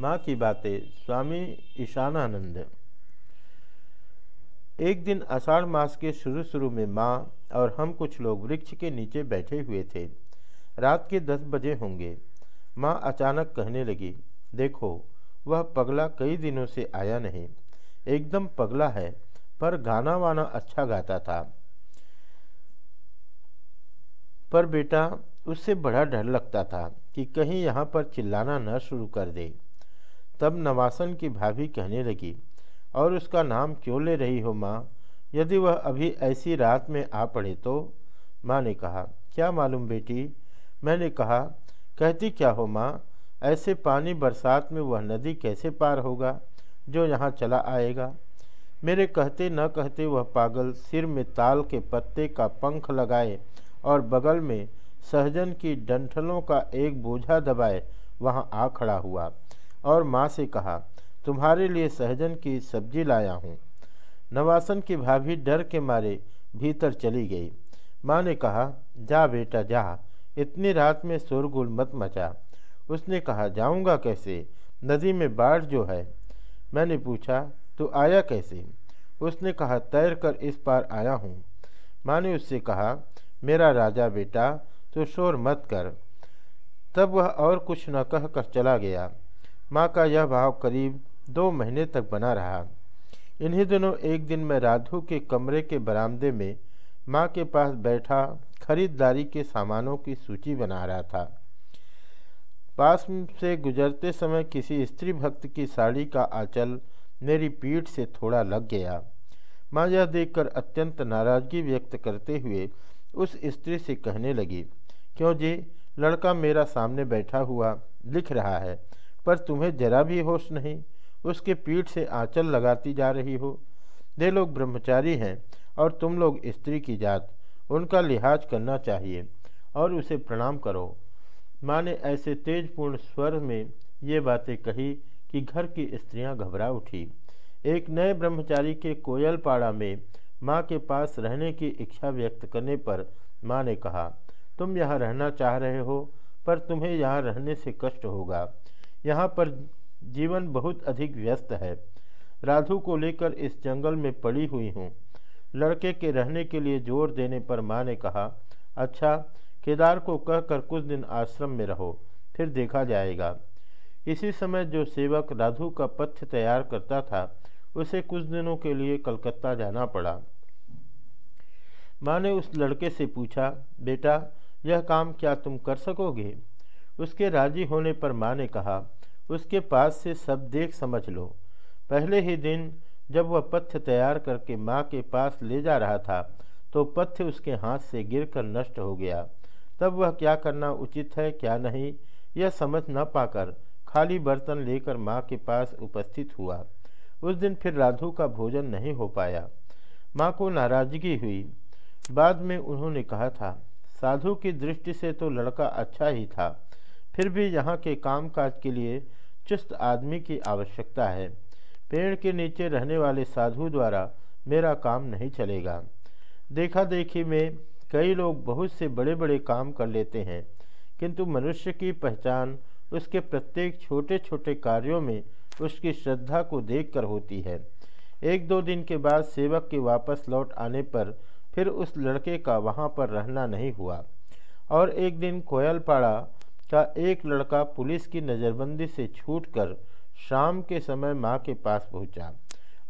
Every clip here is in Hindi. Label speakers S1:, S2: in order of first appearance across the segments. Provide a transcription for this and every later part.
S1: माँ की बातें, स्वामी ईशानानंद। एक दिन आषाढ़ मास के शुरू शुरू में माँ और हम कुछ लोग वृक्ष के नीचे बैठे हुए थे। रात के दस बजे होंगे। माँ अचानक कहने लगी, देखो, वह पगला कई दिनों से आया नहीं। एकदम पगला है, पर गाना वाना अच्छा गाता था। पर बेटा, उससे बड़ा डर लगता था कि कहीं यहाँ पर चिल्लाना न शुरू कर दे। तब नवासन की भाभी कहने लगी, और उसका नाम क्यों ले रही हो माँ? यदि वह अभी ऐसी रात में आ पड़े तो? माँ ने कहा, क्या मालूम बेटी? मैंने कहा, कहती क्या हो माँ? ऐसे पानी बरसात में वह नदी कैसे पार होगा, जो यहाँ चला आएगा? मेरे कहते न कहते वह पागल सिर में ताल के पत्ते का पंख लगाए और बगल में सहजन की डंठलों का एक बोझा दबाए वहाँ आ खड़ा हुआ। और माँ से कहा, तुम्हारे लिए सहजन की सब्ज़ी लाया हूँ। नवासन की भाभी डर के मारे भीतर चली गई। माँ ने कहा, जा बेटा, जा। इतनी रात में शोरगुल मत मचा। उसने कहा, जाऊँगा कैसे? नदी में बाढ़ जो है। मैंने पूछा तो आया कैसे? उसने कहा, तैर कर इस पार आया हूँ। माँ ने उससे कहा, मेरा राजा बेटा तो शोर मत कर। तब वह और कुछ न कह कर चला गया। माँ का यह भाव करीब दो महीने तक बना रहा। इन्हीं दिनों एक दिन मैं राधु के कमरे के बरामदे में माँ के पास बैठा खरीदारी के सामानों की सूची बना रहा था। पास से गुजरते समय किसी स्त्री भक्त की साड़ी का आंचल मेरी पीठ से थोड़ा लग गया। माँ यह देखकर अत्यंत नाराज़गी व्यक्त करते हुए उस स्त्री से कहने लगी, क्यों जी, लड़का मेरा सामने बैठा हुआ लिख रहा है। पर तुम्हें जरा भी होश नहीं, उसके पीठ से आंचल लगाती जा रही हो। ये लोग ब्रह्मचारी हैं और तुम लोग स्त्री की जात, उनका लिहाज करना चाहिए और उसे प्रणाम करो। माँ ने ऐसे तेजपूर्ण स्वर में ये बातें कही कि घर की स्त्रियाँ घबरा उठी। एक नए ब्रह्मचारी के कोयलपाड़ा में माँ के पास रहने की इच्छा व्यक्त करने पर माँ ने कहा, तुम यहाँ रहना चाह रहे हो, पर तुम्हें यहाँ रहने से कष्ट होगा। यहाँ पर जीवन बहुत अधिक व्यस्त है। राधु को लेकर इस जंगल में पड़ी हुई हूँ। लड़के के रहने के लिए ज़ोर देने पर माँ ने कहा अच्छा केदार को कहकर कुछ दिन आश्रम में रहो, फिर देखा जाएगा। इसी समय जो सेवक राधु का पथ्य तैयार करता था, उसे कुछ दिनों के लिए कलकत्ता जाना पड़ा। माँ ने उस लड़के से पूछा, बेटा, यह काम क्या तुम कर सकोगे? उसके राज़ी होने पर माँ ने कहा, उसके पास से सब देख समझ लो। पहले ही दिन जब वह पथ्य तैयार करके माँ के पास ले जा रहा था तो पथ्य उसके हाथ से गिरकर नष्ट हो गया। तब वह क्या करना उचित है, क्या नहीं, यह समझ न पाकर खाली बर्तन लेकर माँ के पास उपस्थित हुआ। उस दिन फिर राधु का भोजन नहीं हो पाया। माँ को नाराज़गी हुई। बाद में उन्होंने कहा था, साधु की दृष्टि से तो लड़का अच्छा ही था। फिर भी यहाँ के कामकाज के लिए चुस्त आदमी की आवश्यकता है। पेड़ के नीचे रहने वाले साधु द्वारा मेरा काम नहीं चलेगा। देखा देखी में कई लोग बहुत से बड़े बड़े काम कर लेते हैं, किंतु मनुष्य की पहचान उसके प्रत्येक छोटे छोटे कार्यों में उसकी श्रद्धा को देखकर होती है। एक दो दिन के बाद सेवक के वापस लौट आने पर फिर उस लड़के का वहाँ पर रहना नहीं हुआ। और एक दिन कोयलपाड़ा का एक लड़का पुलिस की नज़रबंदी से छूटकर शाम के समय माँ के पास पहुँचा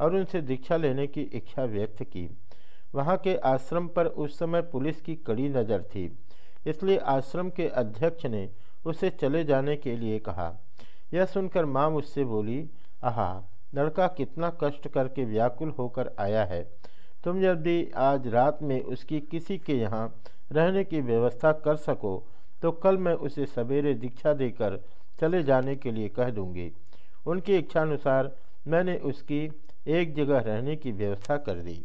S1: और उनसे दीक्षा लेने की इच्छा व्यक्त की। वहाँ के आश्रम पर उस समय पुलिस की कड़ी नज़र थी, इसलिए आश्रम के अध्यक्ष ने उसे चले जाने के लिए कहा। यह सुनकर माँ मुझसे बोली, आहा, लड़का कितना कष्ट करके व्याकुल होकर आया है। तुम यदि आज रात में उसकी किसी के यहाँ रहने की व्यवस्था कर सको तो कल मैं उसे सवेरे दीक्षा देकर चले जाने के लिए कह दूँगी। उनकी इच्छानुसार मैंने उसकी एक जगह रहने की व्यवस्था कर दी।